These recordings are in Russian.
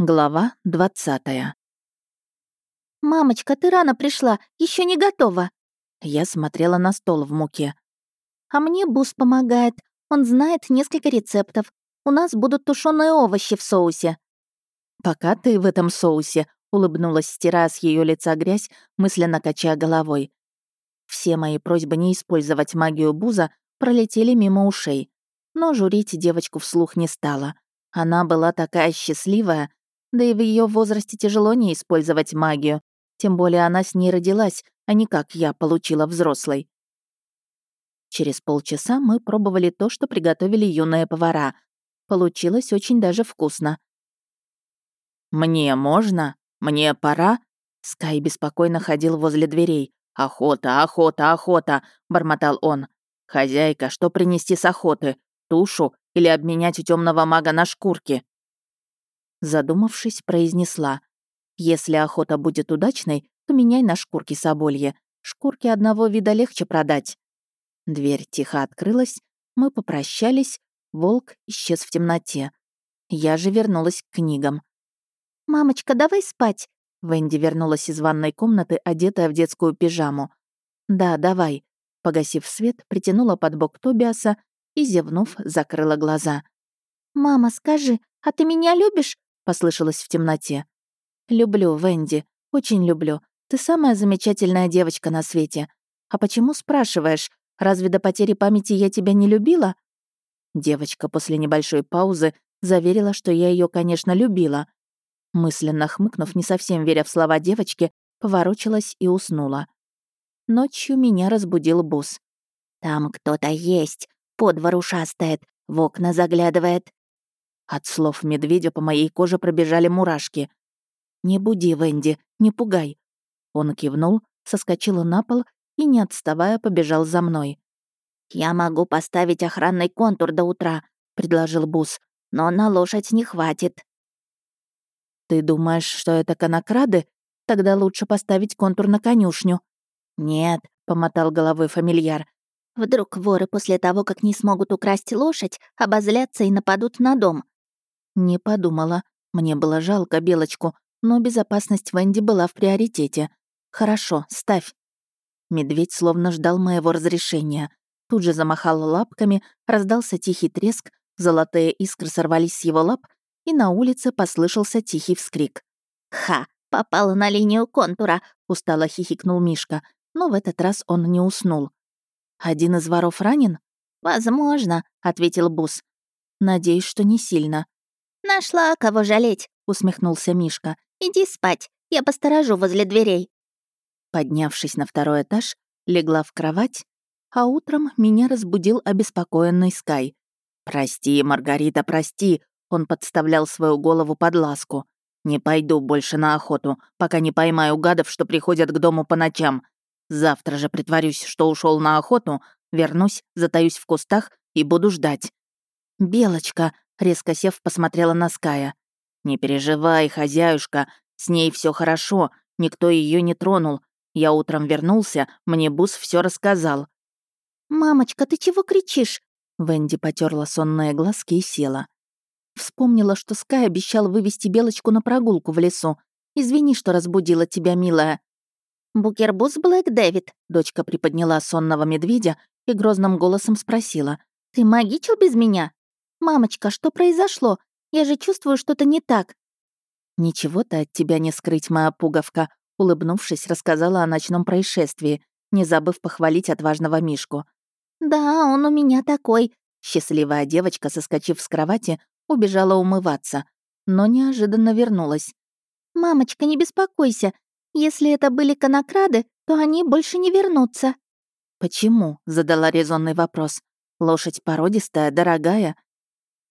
Глава двадцатая. «Мамочка, ты рано пришла, еще не готова!» Я смотрела на стол в муке. «А мне Бус помогает. Он знает несколько рецептов. У нас будут тушеные овощи в соусе». «Пока ты в этом соусе», — улыбнулась, стирая с ее лица грязь, мысленно качая головой. Все мои просьбы не использовать магию Буза пролетели мимо ушей. Но журить девочку вслух не стала. Она была такая счастливая, да и в ее возрасте тяжело не использовать магию. Тем более она с ней родилась, а не как я получила взрослой. Через полчаса мы пробовали то, что приготовили юные повара. Получилось очень даже вкусно. «Мне можно? Мне пора?» Скай беспокойно ходил возле дверей. «Охота, охота, охота!» — бормотал он. «Хозяйка, что принести с охоты? Тушу или обменять у темного мага на шкурки?» Задумавшись, произнесла. «Если охота будет удачной, то меняй на шкурки соболье. Шкурки одного вида легче продать». Дверь тихо открылась, мы попрощались, волк исчез в темноте. Я же вернулась к книгам. «Мамочка, давай спать!» Венди вернулась из ванной комнаты, одетая в детскую пижаму. «Да, давай». Погасив свет, притянула под бок Тобиаса и, зевнув, закрыла глаза. «Мама, скажи, а ты меня любишь?» Послышалось в темноте. «Люблю, Венди, очень люблю. Ты самая замечательная девочка на свете. А почему спрашиваешь? Разве до потери памяти я тебя не любила?» Девочка после небольшой паузы заверила, что я ее, конечно, любила. Мысленно хмыкнув, не совсем веря в слова девочки, поворочилась и уснула. Ночью меня разбудил босс. «Там кто-то есть, по двору в окна заглядывает», от слов медведя по моей коже пробежали мурашки. «Не буди, Венди, не пугай». Он кивнул, соскочил на пол и, не отставая, побежал за мной. «Я могу поставить охранный контур до утра», — предложил Бус, «но на лошадь не хватит». «Ты думаешь, что это конокрады? Тогда лучше поставить контур на конюшню». «Нет», — помотал головой фамильяр. «Вдруг воры после того, как не смогут украсть лошадь, обозлятся и нападут на дом. Не подумала. Мне было жалко Белочку, но безопасность Венди была в приоритете. Хорошо, ставь. Медведь словно ждал моего разрешения. Тут же замахал лапками, раздался тихий треск, золотые искры сорвались с его лап, и на улице послышался тихий вскрик. «Ха! Попала на линию контура!» — устало хихикнул Мишка, но в этот раз он не уснул. «Один из воров ранен?» «Возможно», — ответил Бус. «Надеюсь, что не сильно». «Нашла, кого жалеть», — усмехнулся Мишка. «Иди спать, я посторожу возле дверей». Поднявшись на второй этаж, легла в кровать, а утром меня разбудил обеспокоенный Скай. «Прости, Маргарита, прости», — он подставлял свою голову под ласку. «Не пойду больше на охоту, пока не поймаю гадов, что приходят к дому по ночам. Завтра же притворюсь, что ушел на охоту, вернусь, затаюсь в кустах и буду ждать». «Белочка», Резко сев, посмотрела на Ская. «Не переживай, хозяюшка, с ней все хорошо, никто ее не тронул. Я утром вернулся, мне Бус все рассказал». «Мамочка, ты чего кричишь?» Венди потерла сонные глазки и села. Вспомнила, что Скай обещал вывести Белочку на прогулку в лесу. «Извини, что разбудила тебя, милая». «Букербус Блэк Дэвид», — дочка приподняла сонного медведя и грозным голосом спросила. «Ты магичил без меня?» «Мамочка, что произошло? Я же чувствую что-то не так». «Ничего-то от тебя не скрыть, моя пуговка», улыбнувшись, рассказала о ночном происшествии, не забыв похвалить отважного Мишку. «Да, он у меня такой», Счастливая девочка, соскочив с кровати, убежала умываться, но неожиданно вернулась. «Мамочка, не беспокойся. Если это были конокрады, то они больше не вернутся». «Почему?» — задала резонный вопрос. «Лошадь породистая, дорогая,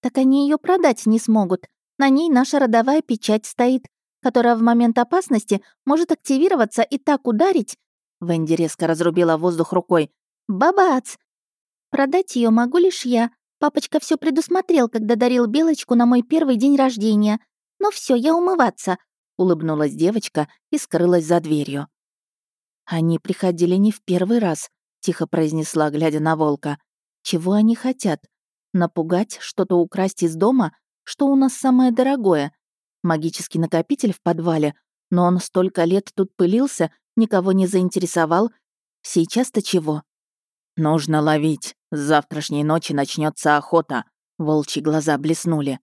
так они ее продать не смогут. На ней наша родовая печать стоит, которая в момент опасности может активироваться и так ударить. Венди резко разрубила воздух рукой. Бабац! Продать ее могу лишь я. Папочка все предусмотрел, когда дарил Белочку на мой первый день рождения. Но все, я умываться. Улыбнулась девочка и скрылась за дверью. Они приходили не в первый раз, тихо произнесла, глядя на волка. Чего они хотят? Напугать, что-то украсть из дома, что у нас самое дорогое. Магический накопитель в подвале, но он столько лет тут пылился, никого не заинтересовал. Сейчас-то чего? Нужно ловить. С завтрашней ночи начнется охота. Волчьи глаза блеснули.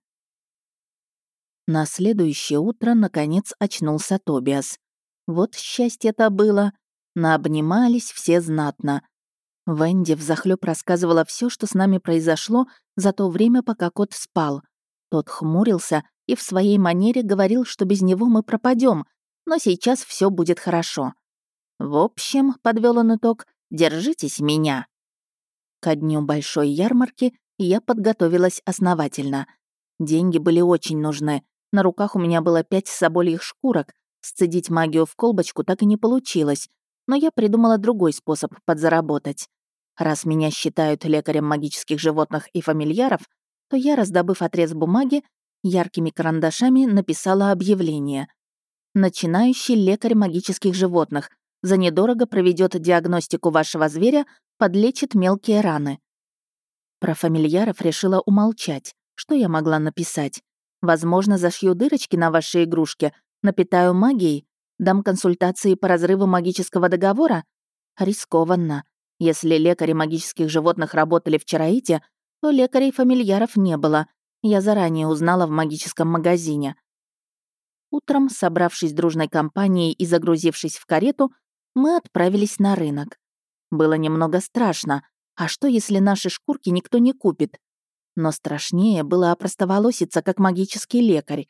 На следующее утро, наконец, очнулся Тобиас. Вот счастье-то было. Наобнимались все знатно. Венди взахлёб рассказывала все, что с нами произошло за то время, пока кот спал. Тот хмурился и в своей манере говорил, что без него мы пропадем, но сейчас все будет хорошо. В общем, подвел он итог, держитесь меня. Ко дню большой ярмарки я подготовилась основательно. Деньги были очень нужны. На руках у меня было пять собольих шкурок. Сцедить магию в колбочку так и не получилось. Но я придумала другой способ подзаработать. Раз меня считают лекарем магических животных и фамильяров, то я, раздобыв отрез бумаги, яркими карандашами написала объявление. «Начинающий лекарь магических животных. За недорого проведет диагностику вашего зверя, подлечит мелкие раны». Про фамильяров решила умолчать. Что я могла написать? Возможно, зашью дырочки на вашей игрушке, напитаю магией, дам консультации по разрыву магического договора? Рискованно. Если лекари магических животных работали в Чараите, то лекарей-фамильяров не было. Я заранее узнала в магическом магазине. Утром, собравшись дружной компанией и загрузившись в карету, мы отправились на рынок. Было немного страшно. А что, если наши шкурки никто не купит? Но страшнее было опростоволоситься, как магический лекарь.